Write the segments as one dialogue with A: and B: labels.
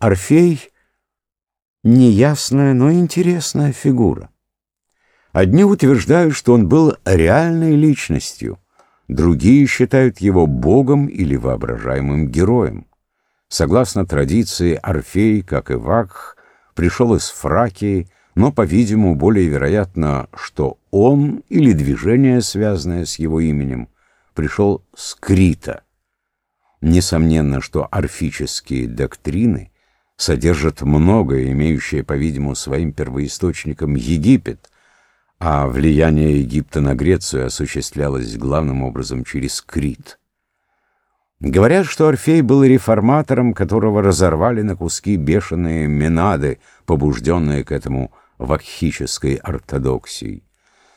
A: Орфей — неясная, но интересная фигура. Одни утверждают, что он был реальной личностью, другие считают его богом или воображаемым героем. Согласно традиции, Орфей, как и Вакх, пришел из Фракии, но, по-видимому, более вероятно, что он или движение, связанное с его именем, пришел с Крита. Несомненно, что орфические доктрины содержат многое, имеющее, по-видимому, своим первоисточником Египет, а влияние Египта на Грецию осуществлялось главным образом через Крит. Говорят, что Орфей был реформатором, которого разорвали на куски бешеные менады, побужденные к этому вакхической ортодоксией.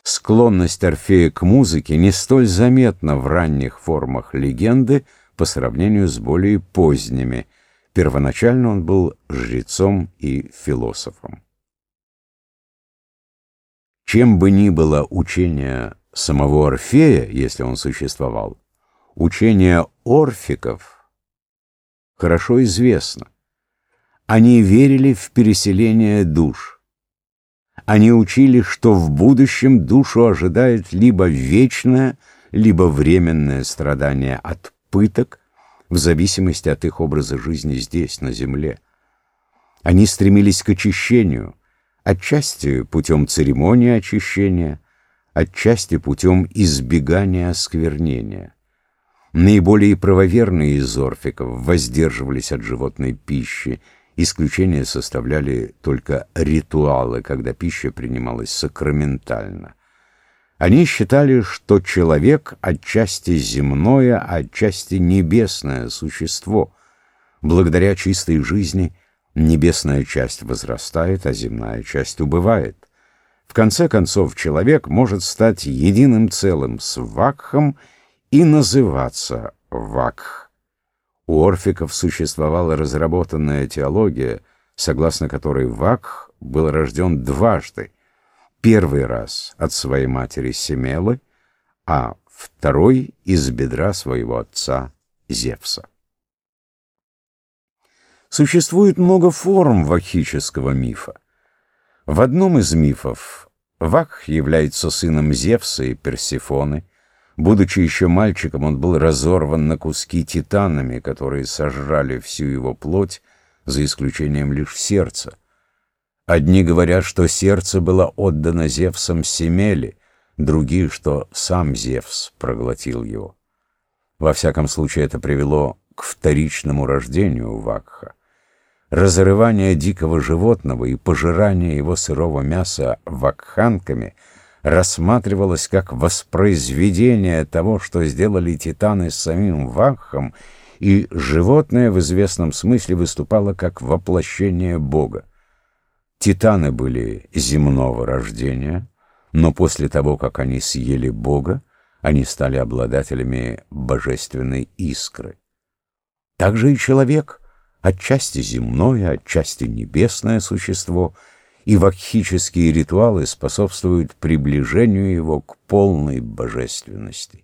A: Склонность Орфея к музыке не столь заметна в ранних формах легенды по сравнению с более поздними. Первоначально он был жрецом и философом. Чем бы ни было учение самого Орфея, если он существовал, учение орфиков хорошо известно. Они верили в переселение душ. Они учили, что в будущем душу ожидает либо вечное, либо временное страдание от пыток, в зависимости от их образа жизни здесь, на земле. Они стремились к очищению, отчасти путем церемонии очищения, отчасти путем избегания осквернения. Наиболее правоверные из орфиков воздерживались от животной пищи, исключение составляли только ритуалы, когда пища принималась сакраментально. Они считали, что человек отчасти земное, отчасти небесное существо. Благодаря чистой жизни небесная часть возрастает, а земная часть убывает. В конце концов, человек может стать единым целым с Вакхом и называться Вакх. У орфиков существовала разработанная теология, согласно которой Вакх был рожден дважды — Первый раз от своей матери Семелы, а второй из бедра своего отца Зевса. Существует много форм вахического мифа. В одном из мифов Вакх является сыном Зевса и Персифоны. Будучи еще мальчиком, он был разорван на куски титанами, которые сожрали всю его плоть, за исключением лишь сердца. Одни говорят, что сердце было отдано Зевсом Семели, другие, что сам Зевс проглотил его. Во всяком случае, это привело к вторичному рождению Вакха. Разрывание дикого животного и пожирание его сырого мяса вакханками рассматривалось как воспроизведение того, что сделали титаны с самим Вакхом, и животное в известном смысле выступало как воплощение Бога. Титаны были земного рождения, но после того, как они съели Бога, они стали обладателями божественной искры. Также и человек, отчасти земное, отчасти небесное существо, и вакхические ритуалы способствуют приближению его к полной божественности.